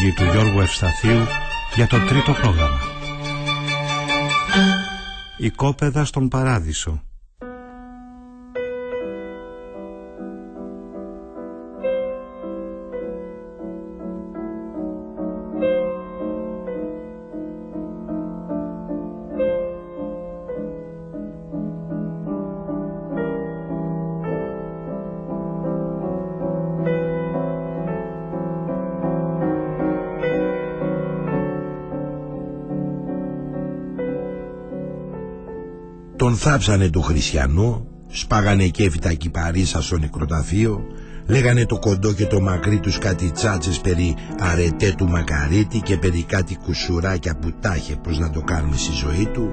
Παραγωγή του Γιώργου Ευσταθίου για το τρίτο πρόγραμμα. Η κόπεδα στον Παράδεισο. Τον θάψανε το χριστιανό, σπάγανε κέφιτα κυπαρίσα στο νεκροταφείο, λέγανε το κοντό και το μακρύ τους κάτι τσάτσες περί αρετέ του μακαρίτη και περί κάτι κουσουράκια που τάχε πως να το κάνουμε στη ζωή του,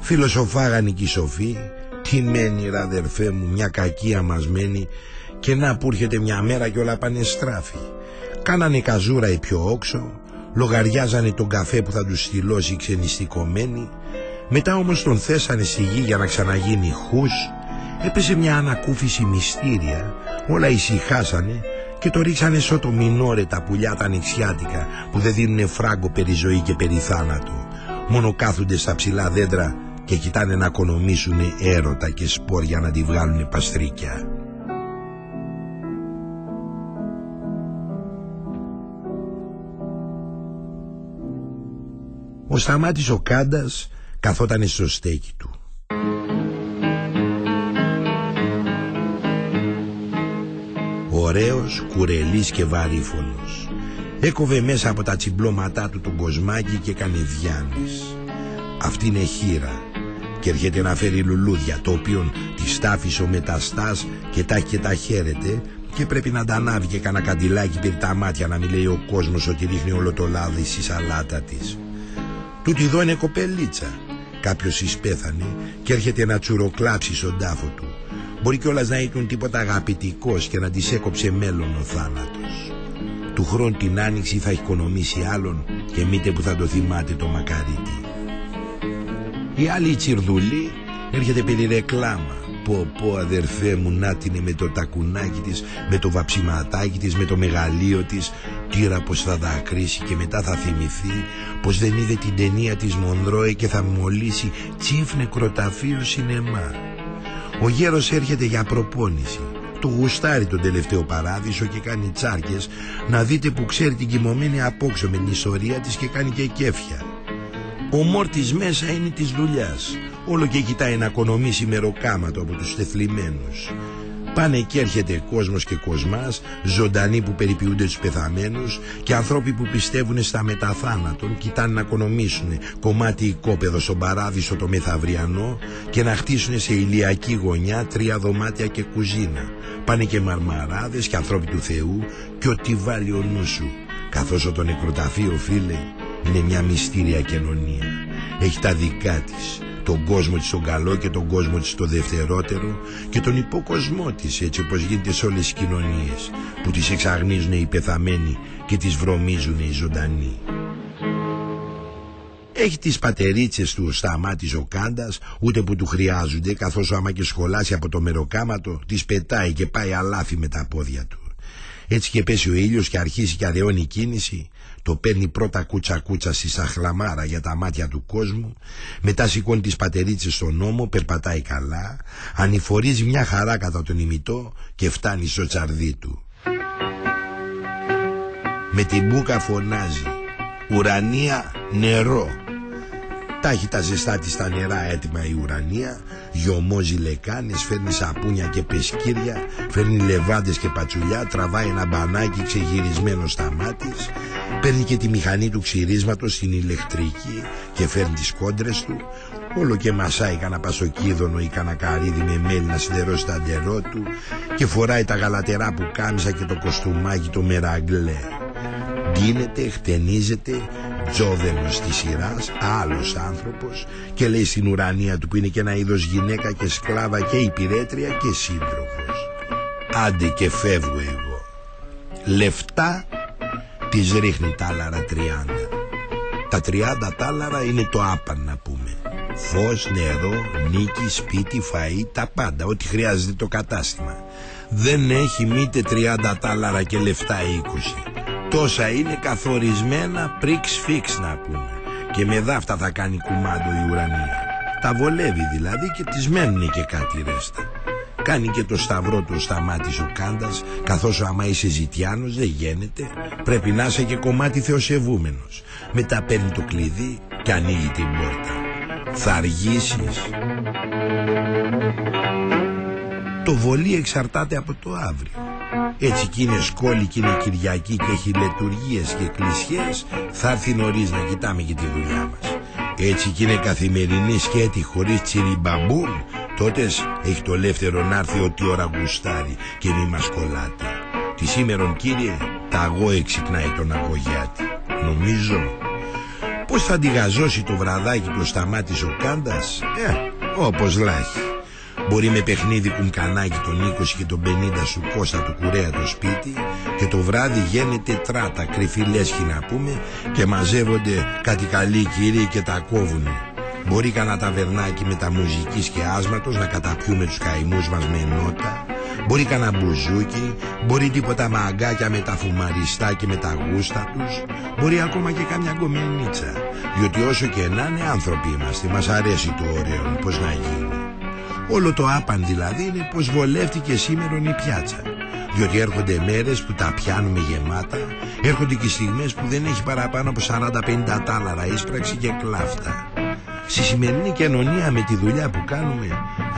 φιλοσοφάγανε και οι σοφοί, τι μένει ρε αδερφέ μου μια κακία μας μένει και να που έρχεται μια μέρα και όλα πάνε στράφη. Κάνανε καζούρα οι πιο όξο, λογαριάζανε τον καφέ που θα τους στυλώσει ξενιστικομένοι, μετά όμως τον θέσανε στη γη για να ξαναγίνει χούς, έπεσε μια ανακούφιση μυστήρια, όλα ησυχάσανε και το ρίξανε σω το μινόρε τα πουλιά τα ανοιξιάτικα που δεν δίνουνε φράγκο περί ζωή και περί θάνατο. Μόνο κάθονται στα ψηλά δέντρα και κοιτάνε να οικονομήσουν έρωτα και σπόρια να τη βγάλουν παστρίκια. Ο Σταμάτης ο Κάντας καθόταν στο στέκι του. Ωραίος, κουρελής και βαρύφωνος. Έκοβε μέσα από τα τσιμπλώματά του τον κοσμάκι και έκανε διάνης. Αυτή είναι χείρα και έρχεται να φέρει λουλούδια το οποίο τη στάφησε ο μεταστάς και τα και τα χαίρεται και πρέπει να τα ανάβει και κανένα καντιλάκι περί τα μάτια να μην λέει ο κόσμος ότι ρίχνει όλο το λάδι στη σαλάτα της. Τούτη εδώ είναι κοπελίτσα κάποιος εισπέθανε και έρχεται να τσουροκλάψει στον τάφο του. Μπορεί κιόλας να ήταν τίποτα αγαπητικός και να της έκοψε μέλλον ο θάνατος. Του χρόνου την άνοιξη θα οικονομήσει άλλον και μήτε που θα το θυμάται το μακαρίτι. Η άλλη τσιρδουλή έρχεται περί ρεκλάμα πω πω αδερφέ μου να την με το τακουνάκι της Με το βαψιματάκι της, με το μεγαλείο της. Τίρα πως θα δακρύσει και μετά θα θυμηθεί Πως δεν είδε την ταινία της Μονδρόε και θα μολύσει Τσίφ νεκροταφείο σινεμά. Ο γέρος έρχεται για προπόνηση. Του γουστάρει τον τελευταίο παράδεισο και κάνει τσάρκες να δείτε που ξέρει την κοιμωμένη απόξω με την ιστορία της και κάνει και κέφια. Ο μόρτης μέσα είναι της δουλειάς όλο και κοιτάει να οικονομήσει μεροκάματο από τους τεθλιμμένους. Πάνε και έρχεται κόσμος και κοσμάς, ζωντανοί που περιποιούνται τους πεθαμένους και ανθρώποι που πιστεύουν στα μεταθάνατον, κοιτάνε να οικονομήσουν κομμάτι οικόπεδο στον παράδεισο το μεθαυριανό και να χτίσουν σε ηλιακή γωνιά τρία δωμάτια και κουζίνα. Πάνε και μαρμαράδες και ανθρώποι του Θεού και ό,τι βάλει ο νους σου. Καθώς το νεκροταφείο φίλε είναι μια μυστήρια κοινωνία. Έχει τα δικά της τον κόσμο της στον καλό και τον κόσμο της στο δευτερότερο και τον υποκοσμό της έτσι όπως γίνεται σε όλες τις κοινωνίες που τις εξαγνίζουν οι πεθαμένοι και τις βρωμίζουν οι ζωντανοί. Έχει τις πατερίτσες του σταμάτης ο Κάντας ούτε που του χρειάζονται καθώς άμα και σχολάσει από το μεροκάματο τις πετάει και πάει αλάφι με τα πόδια του. Έτσι και πέσει ο ήλιος και αρχίσει και αδεώνει η κίνηση το παίρνει πρώτα κούτσα κούτσα στη σαχλαμάρα για τα μάτια του κόσμου, μετά σηκώνει τις πατερίτσες στον νόμο, περπατάει καλά, ανηφορίζει μια χαρά κατά τον ημιτό και φτάνει στο τσαρδί του. Με την μπούκα φωνάζει «Ουρανία νερό». Τάχει τα ζεστά της τα νερά έτοιμα η ουρανία, γιομόζει λεκάνες, φέρνει σαπούνια και πεσκύρια, φέρνει λεβάντες και πατσουλιά, τραβάει ένα μπανάκι ξεγυρισμένο στα μάτια Παίρνει και τη μηχανή του ξυρίσματος στην ηλεκτρική και φέρνει τις κόντρες του Όλο και μασάει κανένα πασοκίδωνο ή κανένα καρύδι με μέλι να σιδερώσει τα αντερό του και φοράει τα γαλατερά που κάμισα και το κοστούμάκι το μεραγκλέ. Ντύνεται, χτενίζεται, τζόδελος της σειράς, άλλος άνθρωπος και λέει στην ουρανία του που είναι και ένα είδος γυναίκα και σκλάβα και υπηρέτρια και σύντροφος. Άντε και φεύγω εγώ. Λεφτά της ρίχνει τάλαρα τριάντα. Τα τριάντα τάλαρα είναι το άπαν να πούμε. Φως, νερό, νίκη, σπίτι, φαΐ, τα πάντα, ό,τι χρειάζεται το κατάστημα. Δεν έχει μήτε 30 τάλαρα και λεφτά 20. Τόσα είναι καθορισμένα πρίξ φίξ να πούμε. Και με δάφτα θα κάνει κουμάντο η ουρανία. Τα βολεύει δηλαδή και τις μένουν και κάτι ρέστα. Κάνει και το σταυρό του σταμάτης ο Κάντας Καθώς άμα είσαι ζητιάνος δεν γίνεται Πρέπει να είσαι και κομμάτι θεοσεβούμενος Μετά παίρνει το κλειδί και ανοίγει την πόρτα θα αργήσεις Το βολί εξαρτάται από το αύριο Έτσι κι είναι σκόλη κι είναι Κυριακή και έχει λετουργίες και εκκλησιές Θα έρθει νωρίς να κοιτάμε και τη δουλειά μας. Έτσι κι είναι καθημερινή σκέτη χωρίς τσιριμπαμπούμ Τότε έχει το ελεύθερο να έρθει ό,τι ώρα γουστάρει και μη μας κολλάτε. Τη σήμερον κύριε τα αγώ εξυπνάει τον αγωγιάτη. Νομίζω. Πώς θα αντιγαζώσει το βραδάκι που σταμάτησε ο Κάντας; Ε, όπως λάχει Μπορεί με παιχνίδι κουμκανάκι τον 20 και τον 50 σου Κώστα του κουρέα το σπίτι Και το βράδυ γίνεται τράτα κρυφή λέσχη να πούμε Και μαζεύονται κάτι καλοί κύριοι και τα κόβουνε. Μπορεί κανένα ταβερνάκι με τα μουζικής και άσματος Να καταπιούμε τους καημούς μας με νότα Μπορεί κανένα μπουζούκι, μπορεί τίποτα μαγκάκια με τα φουμαριστά και με τα γούστα τους, μπορεί ακόμα και καμιά γκομενίτσα, διότι όσο και να είναι άνθρωποι είμαστε, μας αρέσει το ωραίο, πώς να γίνει. Όλο το άπαν δηλαδή είναι πως βολεύτηκε σήμερα η πιάτσα. Διότι έρχονται μέρες που τα πιάνουμε γεμάτα, έρχονται και στιγμές που δεν έχει παραπάνω από 40-50 τάλαρα ίσπραξη και κλάφτα. Στη σημερινή κοινωνία με τη δουλειά που κάνουμε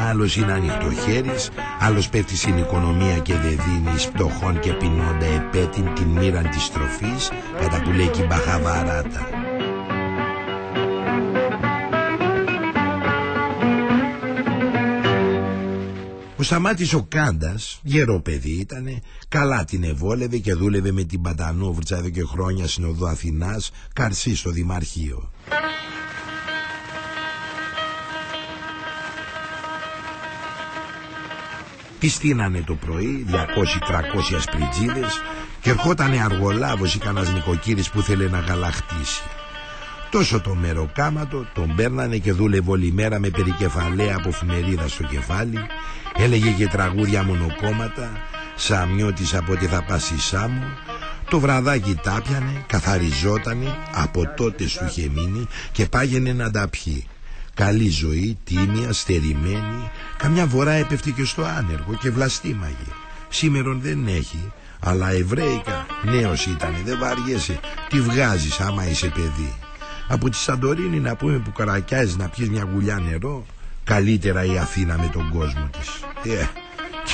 Άλλος είναι ανοιχτοχέρης Άλλος πέφτει στην οικονομία και δεν δίνει πτωχών και πεινώντα επέτειν την μοίρα της τροφής Κατά που λέει και η μπαχαβαράτα Ο Σταμάτης ο Κάντας, γερό παιδί ήτανε, καλά την ευόλευε και δούλευε με την Παντανόβρτσα εδώ και χρόνια στην οδό Αθηνάς, καρσί στο Δημαρχείο. Πιστήνανε το πρωί 200-300 ασπριτζίδες και ερχότανε αργολάβος ή κανένας νοικοκύρης που θέλε να γαλαχτήσει. Τόσο το μεροκάματο τον παίρνανε και δούλευε όλη μέρα με περικεφαλαία από φημερίδα στο κεφάλι, έλεγε και τραγούδια μονοκόμματα, σαμιώτης από ό,τι θα πάσει Σάμο, το βραδάκι τάπιανε, καθαριζότανε, από τότε σου είχε μείνει και πάγαινε να τα πιει. Καλή ζωή, τίμια, στερημένη Καμιά βορρά έπεφτε και στο άνεργο και βλαστήμαγε. Σήμερον δεν έχει Αλλά εβραίικα νέος ήταν Δεν βαριέσαι Τι βγάζεις άμα είσαι παιδί Από τη Σαντορίνη να πούμε που καρακιάζεις να πιεις μια γουλιά νερό Καλύτερα η Αθήνα με τον κόσμο της. Ε,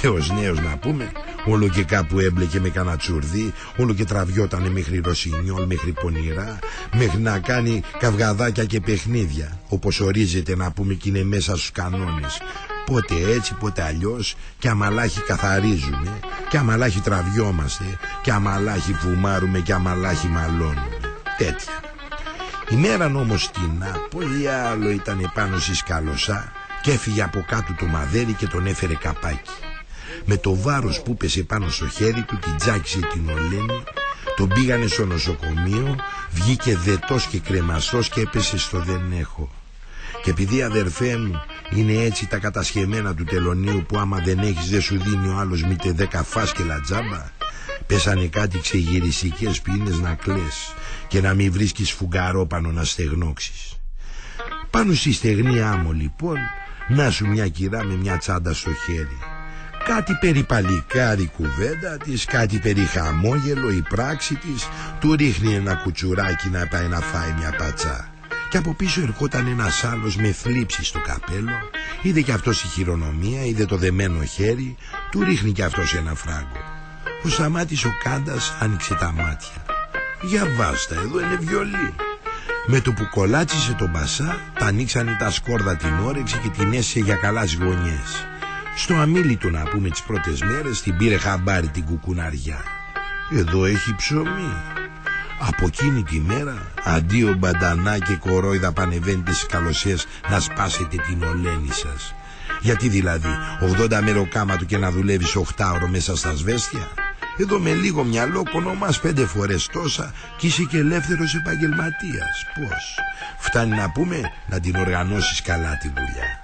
Και ως νέος να πούμε Όλο και κάπου έμπλεκε με κανένα τσουρδί Όλο και τραβιότανε μέχρι ροσινιόλ Μέχρι πονηρά Μέχρι να κάνει καυγαδάκια και παιχνίδια Όπως ορίζεται να πούμε και είναι μέσα στους κανόνες. Πότε έτσι πότε αλλιώς Και αμαλάχι καθαρίζουμε Και αμαλάχι τραβιόμαστε Και αμαλάχι φουμάρουμε Και αμαλάχι μαλώνουμε. Τέτοια η μέρα όμως την πολύ άλλο ήταν πάνω στη σκαλωσά και έφυγε από κάτω το μαδέρι και τον έφερε καπάκι. Με το βάρος που πέσε πάνω στο χέρι του την τζάκισε την ολένη Τον πήγανε στο νοσοκομείο Βγήκε δετός και κρεμαστός και έπεσε στο δεν έχω Και επειδή αδερφέ μου είναι έτσι τα κατασχεμένα του τελωνίου Που άμα δεν έχεις δεν σου δίνει ο άλλος μήτε δέκα φάσκελα τζάμπα Πέσανε κάτι ξεγυριστικές πίνες να κλαις Και να μην βρίσκεις φουγκαρόπανο να στεγνώξεις Πάνω στη στεγνή άμμο λοιπόν Να σου μια κυρά με μια τσάντα στο χέρι Κάτι περί παλικάρι κουβέντα της, κάτι περί χαμόγελο η πράξη της, του ρίχνει ένα κουτσουράκι να πάει να φάει μια πατσά. Και από πίσω ερχόταν ένας άλλος με θλίψη στο καπέλο, είδε κι αυτός η χειρονομία, είδε το δεμένο χέρι, του ρίχνει κι αυτός ένα φράγκο. Ο Σταμάτης ο Κάντας άνοιξε τα μάτια. Για βάστα, εδώ είναι βιολί. Με το που κολάτσισε τον μπασά, τα ανοίξανε τα σκόρδα την όρεξη και την έσαι για καλάς γωνιές. Στο αμήλυτο να πούμε τις πρώτες μέρες την πήρε χαμπάρι την κουκουναριά. Εδώ έχει ψωμί. Από εκείνη τη μέρα, αντίο μπαντανά και κορόιδα πανεβαίνετε στις καλωσές να σπάσετε την ολένη σας. Γιατί δηλαδή 80 μεροκάματο και να δουλεύεις 8 ώρο μέσα στα σβέστια; Εδώ με λίγο μυαλό κονομάς πέντε φορές τόσα και είσαι και ελεύθερος επαγγελματίας. Πώς; Φτάνει να πούμε να την οργανώσεις καλά τη δουλειά.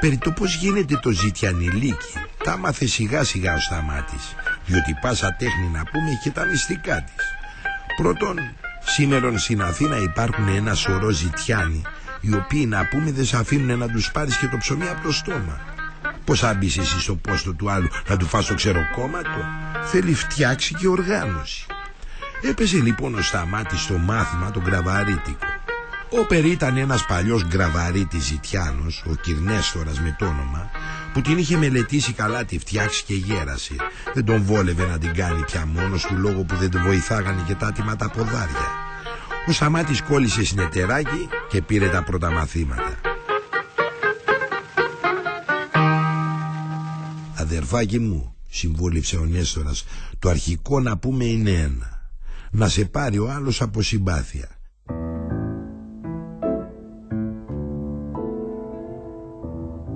Περί το πώς γίνεται το ζητιανιλίκι τα μάθε σιγά σιγά ο Σταμάτης διότι πάσα τέχνη να πούμε και τα μυστικά της. Πρώτον, σήμερα στην Αθήνα υπάρχουν ένα σωρό ζητιάνοι οι οποίοι να πούμε δεν σε αφήνουν να τους πάρεις και το ψωμί από το στόμα. Πώς θα εσύ στο πόστο του άλλου να του φας το ξεροκόμματο; Θέλει φτιάξει και οργάνωση. Έπεσε λοιπόν ο Σταμάτης στο μάθημα τον Γκραβαρίτικο. Ο Περί ήταν ένας παλιός γκραβαρίτης ζητιάνος, ο Κυρνέστορας με το όνομα, που την είχε μελετήσει καλά τη φτιάξει και γέρασε. Δεν τον βόλευε να την κάνει πια μόνος του λόγω που δεν του βοηθάγανε και τα άτιμα τα ποδάρια. Ο Σταμάτης κόλλησε συνεταιράκι και πήρε τα πρώτα μαθήματα. Αδερφάκι μου, συμβούληψε ο Νέστορας, το αρχικό να πούμε είναι ένα. Να σε πάρει ο άλλος από συμπάθεια.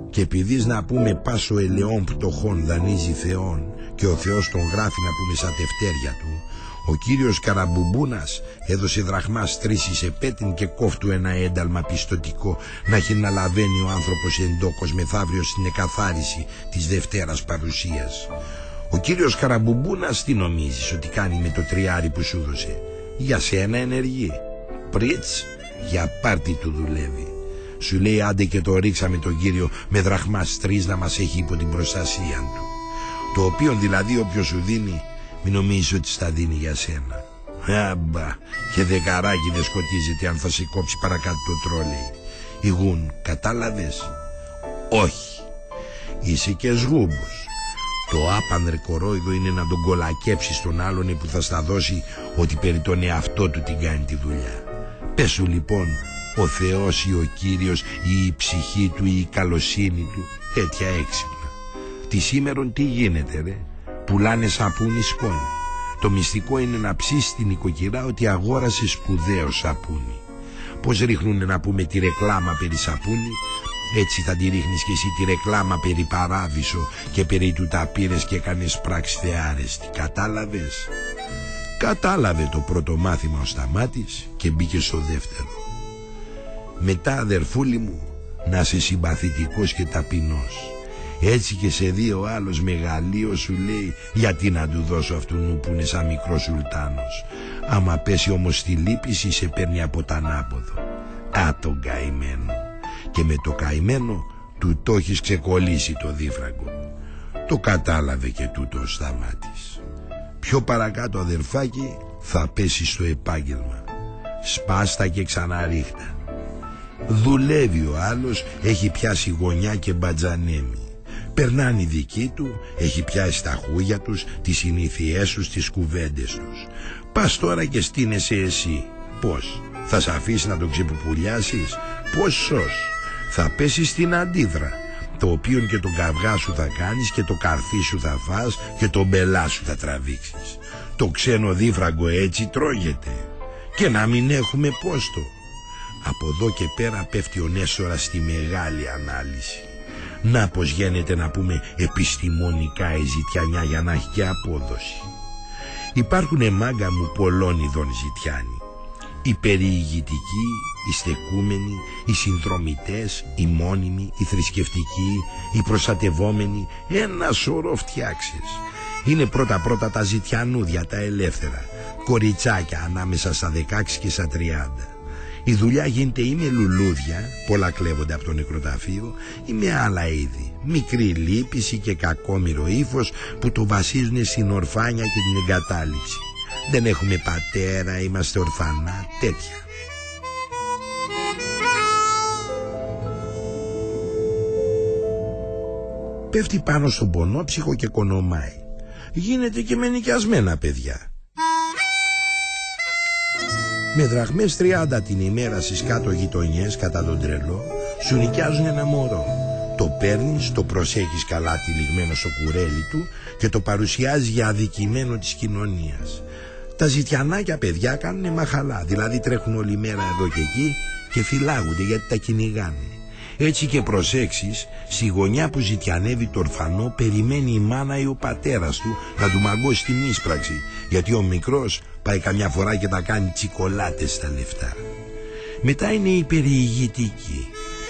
Και επειδή να πούμε πάσο ελαιών πτωχών δανείζει θεών και ο Θεός τον γράφει να πούμε σαν τευτέρια του, ο κύριος Καραμπουμπούνας έδωσε δραχμάς τρεις σε πέτην και κόφτου ένα ένταλμα πιστοτικό να έχει να λαβαίνει ο άνθρωπος εντόκος μεθαύριο στην εκαθάριση της Δευτέρας παρουσίας. Ο κύριος Καραμπουμπούνας τι νομίζεις ότι κάνει με το τριάρι που σου δώσε; Για σένα ενεργεί. Πρίτς για πάρτι του δουλεύει. Σου λέει άντε και το ρίξαμε τον κύριο με δραχμάς τρεις να μας έχει υπό την προστασία του. Το οποίο δηλαδή όποιος σου δίνει μην νομίζεις ότι στα δίνει για σένα. Άμπα, και δεκαράκι δεν σκοτίζεται αν θα σε κόψει παρακάτω το τρόλεϊ. Υγούν, κατάλαβες; Όχι. Είσαι και σγούμπος. Το άπανδρε κορόιδο είναι να τον κολακέψεις τον άλλον που θα στα δώσει ότι περί τον εαυτό του την κάνει τη δουλειά. Πες σου λοιπόν ο Θεός ή ο Κύριος ή η ψυχή του ή η καλοσύνη του τέτοια έξυπνα. Τη σήμερον τι γίνεται ρε; Πουλάνε σαπούνι σκόνη. Το μυστικό είναι να ψήσει την οικοκυρά ότι αγόρασες σπουδαίο σαπούνι. Πώς ρίχνουν να πούμε τη ρεκλάμα περί σαπούνι, έτσι θα τη ρίχνεις και εσύ τη ρεκλάμα περί παράδεισο και περί του τα πήρες και κάνεις πράξη θεάρεστη. Κατάλαβες; Κατάλαβε το πρώτο μάθημα ο Σταμάτης και μπήκε στο δεύτερο. Μετά αδερφούλη μου να είσαι συμπαθητικός και ταπεινός. Έτσι και σε δύο άλλος μεγαλείος σου λέει γιατί να του δώσω αυτού που είναι σαν μικρός σουλτάνος. Άμα πέσει όμως στη λύπηση σε παίρνει από τα ανάποδο. Α τον καημένο. Και με το καημένο του το έχεις ξεκολλήσει το δίφραγκο. Το κατάλαβε και τούτο ο Σταμάτης. Πιο παρακάτω αδερφάκι θα πέσει στο επάγγελμα. Σπάστα και ξαναρίχτα. Δουλεύει ο άλλος, έχει πιάσει γωνιά και μπατζανέμι. Περνάνε οι δικοί του, έχει πιάσει τα χούγια τους, τις συνήθειές τους, τις κουβέντες τους. Πας τώρα και στείνεσαι εσύ. Πώς, θα σε αφήσει να τον ξεποπουλιάσεις. Πόσος, θα πέσεις στην αντίδρα. Το οποίο και τον καυγά σου θα κάνεις και το καρφί σου θα φας και τον μπελά σου θα τραβήξεις. Το ξένο δίφραγκο έτσι τρώγεται. Και να μην έχουμε πόστο. Από εδώ και πέρα πέφτει ο Νέσορας στη μεγάλη ανάλυση. Να πως γίνεται να πούμε επιστημονικά η ζητιανιά για να έχει και απόδοση. Υπάρχουν μάγκα μου πολλών ειδών ζητιάνοι. Οι περιηγητικοί, οι στεκούμενοι, οι συνδρομητές, οι μόνιμοι, οι θρησκευτικοί, οι προστατευόμενοι, ένα σωρό φτιάξεις. Είναι πρώτα πρώτα τα ζητιανούδια, τα ελεύθερα, κοριτσάκια ανάμεσα στα 16 και στα 30. Η δουλειά γίνεται ή με λουλούδια, πολλά κλέβονται από το νεκροταφείο, ή με άλλα είδη. Μικρή λύπηση και κακόμοιρο ύφος που το βασίζουν στην ορφάνια και την εγκατάλειψη. Δεν έχουμε πατέρα, είμαστε ορφανά, τέτοια. Πέφτει πάνω στον πονόψυχο και κονομάει. Γίνεται και με νοικιασμένα παιδιά. Με δραχμές 30 την ημέρα στις κάτω γειτονιές κατά τον τρελό σου νοικιάζουν ένα μωρό. Το παίρνεις, το προσέχεις καλά τυλιγμένο στο κουρέλι του και το παρουσιάζει για αδικημένο της κοινωνίας. Τα ζητιανάκια παιδιά κάνουν μαχαλά, δηλαδή τρέχουν όλη μέρα εδώ και εκεί και φυλάγονται γιατί τα κυνηγάνε. Έτσι και προσέξεις, στη γωνιά που ζητιανεύει το ορφανό περιμένει η μάνα ή ο πατέρας του να του μαγκώσει την ίσπραξη γιατί ο μικρός πάει καμιά φορά και τα κάνει τσικολάτες στα λεφτά. Μετά είναι οι περιηγητικοί.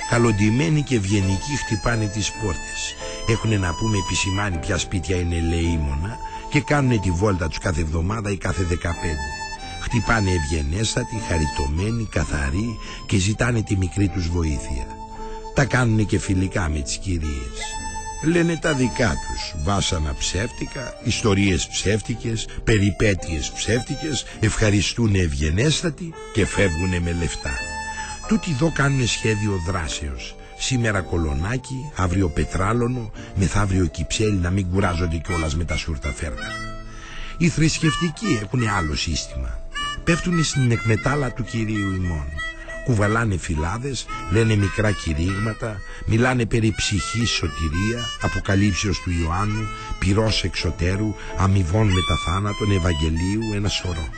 Καλοντημένοι και ευγενικοί χτυπάνε τις πόρτες. Έχουν να πούμε επισημάνει ποια σπίτια είναι ελεήμονα και κάνουν τη βόλτα τους κάθε εβδομάδα ή κάθε δεκαπέντε. Χτυπάνε ευγενέστατοι, χαριτωμένοι, καθαροί και ζητάνε τη μικρή τους βοήθεια. Τα κάνουν και φιλικά με τις κυρίες. Λένε τα δικά τους, βάσανα ψεύτικα, ιστορίες ψεύτικες, περιπέτειες ψεύτικες, ευχαριστούν ευγενέστατοι και φεύγουν με λεφτά. Τούτοι εδώ κάνουν σχέδιο δράσεως. Σήμερα κολονάκι, αύριο πετράλωνο, μεθαύριο κυψέλι να μην κουράζονται κιόλας με τα σούρτα φέρκα. Οι θρησκευτικοί έχουν άλλο σύστημα. Πέφτουν στην εκμετάλλα του Κυρίου ημών κουβαλάνε φυλάδες, λένε μικρά κηρύγματα, μιλάνε περί ψυχής σωτηρία, αποκαλύψεως του Ιωάννου, πυρός εξωτέρου, αμοιβών μετά θάνατον, Ευαγγελίου, ένα σωρό.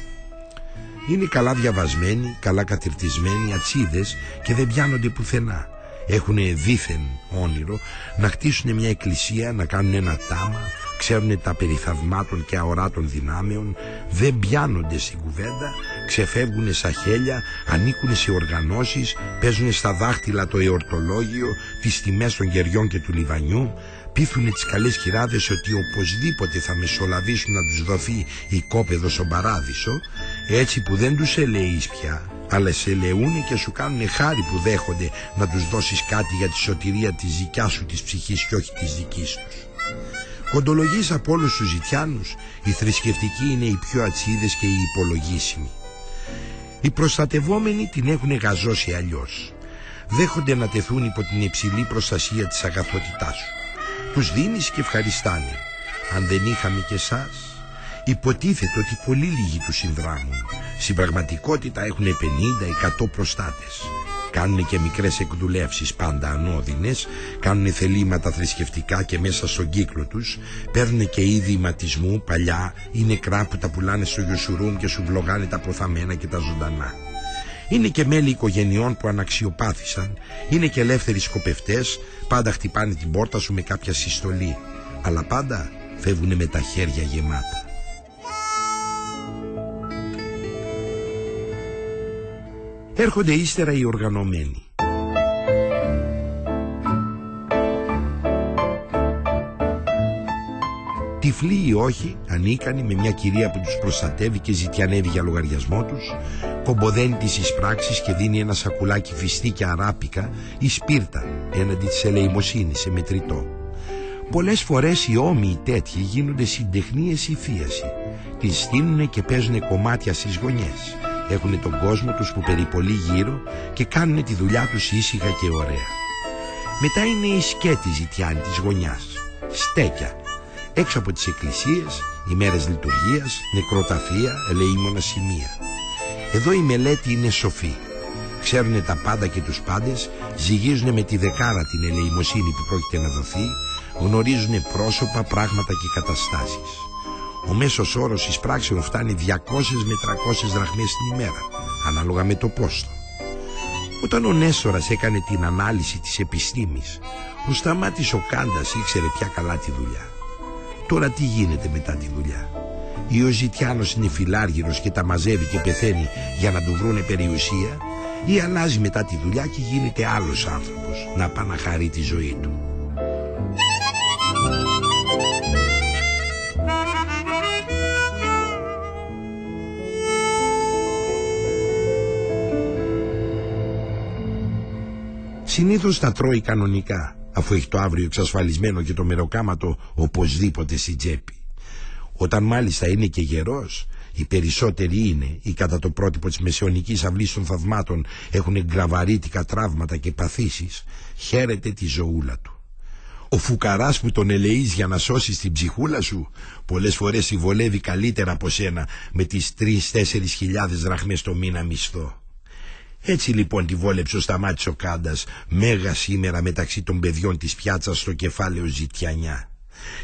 Είναι καλά διαβασμένοι, καλά κατηρτισμένοι, ατσίδες και δεν πιάνονται πουθενά. Έχουν δίθεν όνειρο να χτίσουν μια εκκλησία, να κάνουν ένα τάμα, ξέρουν τα περιθαυμάτων και αοράτων δυνάμεων, δεν πιάνονται στην κουβέντα, ξεφεύγουν στα χέλια, ανήκουν σε οργανώσεις, παίζουν στα δάχτυλα το εορτολόγιο, τις τιμές των γεριών και του λιβανιού, πείθουν τις καλές κυράδες ότι οπωσδήποτε θα μεσολαβήσουν να τους δοθεί η κόπεδο στον παράδεισο, έτσι που δεν τους ελεείς πια, αλλά σε ελεούν και σου κάνουν χάρη που δέχονται να τους δώσεις κάτι για τη σωτηρία της δικιάς σου της ψυχής και όχι της δικής τους. Κοντολογής από όλους τους ζητιάνους, οι θρησκευτικοί είναι οι πιο ατσίδες και οι υπολογίσιμοι. Οι προστατευόμενοι την έχουν γαζώσει αλλιώς. Δέχονται να τεθούν υπό την υψηλή προστασία της αγαθότητάς σου. Τους δίνεις και ευχαριστάνε. Αν δεν είχαμε και εσάς, υποτίθεται ότι πολύ λίγοι τους συνδράμουν. Στην πραγματικότητα έχουν 50-100 προστάτες. Κάνουν και μικρές εκδουλεύσεις πάντα ανώδυνες, κάνουν θελήματα θρησκευτικά και μέσα στον κύκλο τους, παίρνουν και είδη ματισμού παλιά ή νεκρά που τα πουλάνε στο γιοσουρούμ και σου βλογάνε τα προθαμένα και τα ζωντανά. Είναι και μέλη οικογενειών που αναξιοπάθησαν, είναι και ελεύθεροι σκοπευτές, πάντα χτυπάνε την πόρτα σου με κάποια συστολή, αλλά πάντα φεύγουν με τα χέρια γεμάτα. Έρχονται ύστερα οι οργανωμένοι. Τυφλοί ή όχι, ανίκανοι με μια κυρία που τους προστατεύει και ζητιανεύει για λογαριασμό τους, κομποδένει τις εισπράξεις και δίνει ένα σακουλάκι φιστή και αράπικα ή σπίρτα έναντι της ελεημοσύνης σε μετρητό. Πολλές φορές οι όμοιοι τέτοιοι γίνονται συντεχνίες ή θίαση. Τις στείλουν και παίζουν κομμάτια στις γωνιές έχουν τον κόσμο τους που περιπολεί γύρω και κάνουν τη δουλειά τους ήσυχα και ωραία. Μετά είναι οι σκέτη ζητιάνοι της γωνιάς, στέκια, έξω από τις εκκλησίες, ημέρες λειτουργίας, νεκροταφεία, ελεήμονα σημεία. Εδώ η μελέτη είναι σοφή. Ξέρουν τα πάντα και τους πάντες, ζυγίζουν με τη δεκάρα την ελεημοσύνη που πρόκειται να δοθεί, γνωρίζουν πρόσωπα, πράγματα και καταστάσεις. Ο μέσος όρος εισπράξεων φτάνει 200 με 300 δραχμές την ημέρα, ανάλογα με το πόστο. Όταν ο Νέστορας έκανε την ανάλυση της επιστήμης, ο Σταμάτης ο Κάντας ήξερε πια καλά τη δουλειά. Τώρα τι γίνεται μετά τη δουλειά; Ή ο Ζητιάνος είναι φιλάργυρος και τα μαζεύει και πεθαίνει για να του βρούνε περιουσία; Ή αλλάζει μετά τη δουλειά και γίνεται άλλος άνθρωπος να πάει να χαρεί τη ζωή του; Συνήθως τα τρώει κανονικά, αφού έχει το αύριο εξασφαλισμένο και το μεροκάματο οπωσδήποτε στην τσέπη. Όταν μάλιστα είναι και γερός, οι περισσότεροι είναι ή κατά το πρότυπο της μεσαιωνικής αυλής των θαυμάτων έχουν γκραβαρίτικα τραύματα και παθήσεις, χαίρεται τη ζωούλα του. Ο φουκαράς που τον ελεείς για να σώσει την ψυχούλα σου πολλές φορές συμβολεύει καλύτερα από σένα με τις τρεις-τέσσερις χιλιάδες δραχμές το μήνα μισθό. Έτσι λοιπόν τη βόλεψε ο Σταμάτης ο Κάντας μέγα σήμερα μεταξύ των παιδιών της πιάτσας στο κεφάλαιο Ζητιανιά.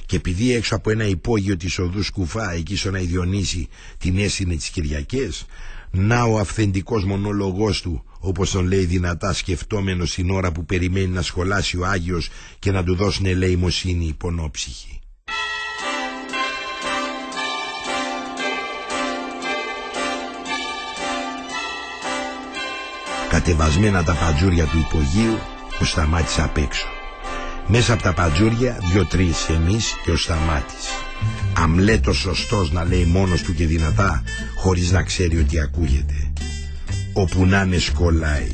Και επειδή έξω από ένα υπόγειο της οδούς Σκουφά εκεί στο να ιδιονίσει την αίσθηνη της Κυριακές να ο αυθεντικός μονόλογός του όπως τον λέει δυνατά σκεφτόμενος την ώρα που περιμένει να σχολάσει ο Άγιος και να του δώσουν ελεημοσύνη υπονόψυχη. Κατεβασμένα τα παντζούρια του υπογείου που σταμάτησε απ' έξω. Μέσα από τα παντζούρια δυο-τρεις εμείς και ο Σταμάτης. Αμλέτος σωστός να λέει μόνος του και δυνατά χωρίς να ξέρει ότι ακούγεται. Όπου να είναι σκολάει.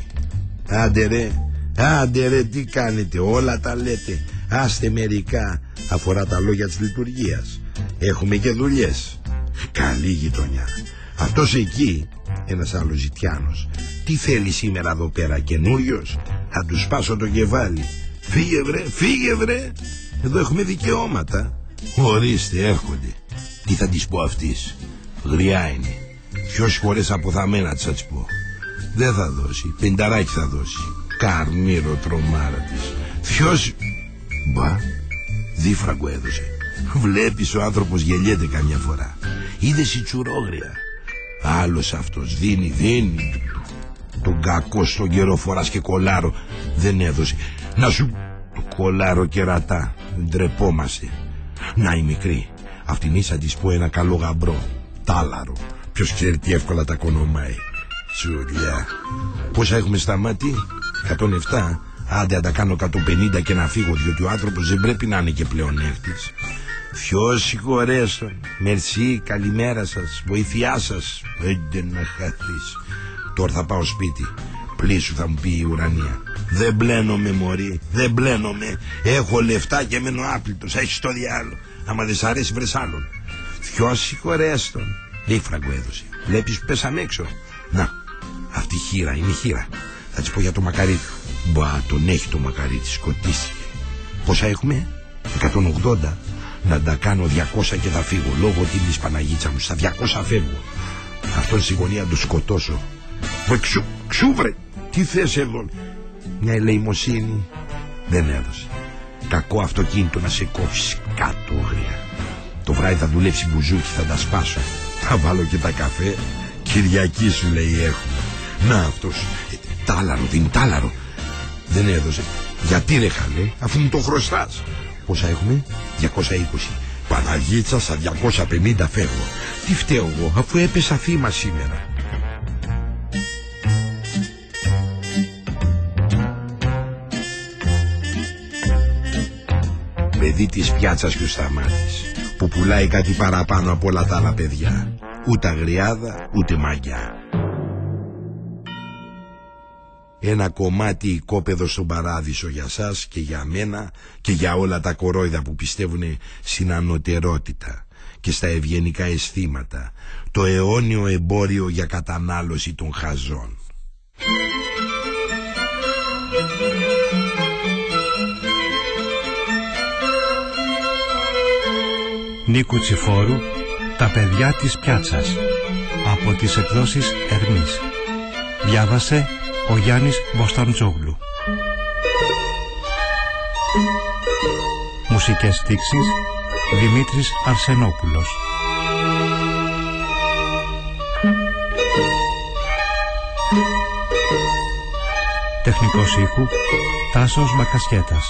Άντε ρε, άντε ρε τι κάνετε όλα τα λέτε. Άστε μερικά αφορά τα λόγια της λειτουργίας. Έχουμε και δουλειές. Καλή γειτονιά. Αυτός εκεί, ένας άλλος ζητιάνος, τι θέλεις σήμερα εδώ πέρα καινούριος, θα τους σπάσω το κεβάλι. Φύγε βρε, φύγε βρε. Εδώ έχουμε δικαιώματα. Ορίστε, έρχονται. Τι θα τη πω αυτής; Γριά είναι. Δυο φορέ αποθαμένα τη θα τη πω. Δεν θα δώσει. Πενταράκι θα δώσει. Καρμίρο τρομάρα της. Δυο. Μπα. Δίφραγκο έδωσε. Βλέπεις ο άνθρωπος γελιέται καμιά φορά. Είδες η τσουρόγρια. Άλλος αυτός δίνει, δίνει. Τον κακό στον καιρό φοράς και κολάρο δεν έδωσε. Να σου το κολάρο κερατά. Δεν τρεπόμαστε. Να η μικρή. Αυτήν ίσα της πω ένα καλό γαμπρό. Τάλαρο. Ποιος ξέρει τι εύκολα τα κονομάει. Τσουλιά. Πόσα έχουμε στα μάτι. 107. Άντε αν τα κάνω 150 και να φύγω διότι ο άνθρωπος δεν πρέπει να είναι και πλέον έχτης. Ποιος συγχωρέστον. Μερσή, καλημέρα σας. Βοήθειά σας. Έντε να χαθείς. Τώρα θα πάω σπίτι. Πλήσου θα μου πει η ουρανία. Δεν μπλένομαι μωρή, δεν μπλένομαι. Έχω λεφτά και μένω άπλητος. Έχεις το διάλο. Άμα δεν σ' αρέσει βρες άλλον. Δυο συγχωρέστον. Λίφραγκο έδωσε. Βλέπεις που πέσαμε έξω. Να, αυτή η χείρα είναι η χείρα. Θα της πω για το μακαρίτι. Μπα, τον έχει το μακαρίτι, σκοτίστηκε. Πόσα έχουμε; 180. Να τα κάνω 200 και θα φύγω. Λόγω τιμής Παναγίτσα μου. Στα 200 φεύγω. Αυτόν στη γωνία του σκοτώσω. Ξου, ξούβρε, τι θες εδώ. Μια ελεημοσύνη δεν έδωσε. Κακό αυτοκίνητο να σε κόψει κάτω γριά. Το βράδυ θα δουλέψει μπουζούκι, θα τα σπάσω. Θα βάλω και τα καφέ. Κυριακή σου λέει έχουμε. Να αυτός. Ε, τάλαρο, την τάλαρο. Δεν έδωσε. Γιατί ρε χαλέ, αφού μου το χρωστάς. Πόσα έχουμε, 220. Παναγίτσα στα 250 φεύγω. Τι φταίω εγώ, αφού έπεσα θύμα σήμερα. Παιδί της πιάτσας και ο Σταμάτης που πουλάει κάτι παραπάνω από όλα τα άλλα παιδιά. Ούτε αγριάδα ούτε μαγιά. Ένα κομμάτι οικόπεδο στον παράδεισο για σας και για μένα και για όλα τα κορόιδα που πιστεύουν στην ανωτερότητα και στα ευγενικά αισθήματα. Το αιώνιο εμπόριο για κατανάλωση των χαζών Νίκου Τσιφόρου «Τα παιδιά της πιάτσας» από τις εκδόσεις Ερμής. Διάβασε ο Γιάννης Μποσταντζόγλου. Μουσικές στίξεις Δημήτρης Αρσενόπουλος. Τεχνικός ήχου Τάσος Μακασχέτας.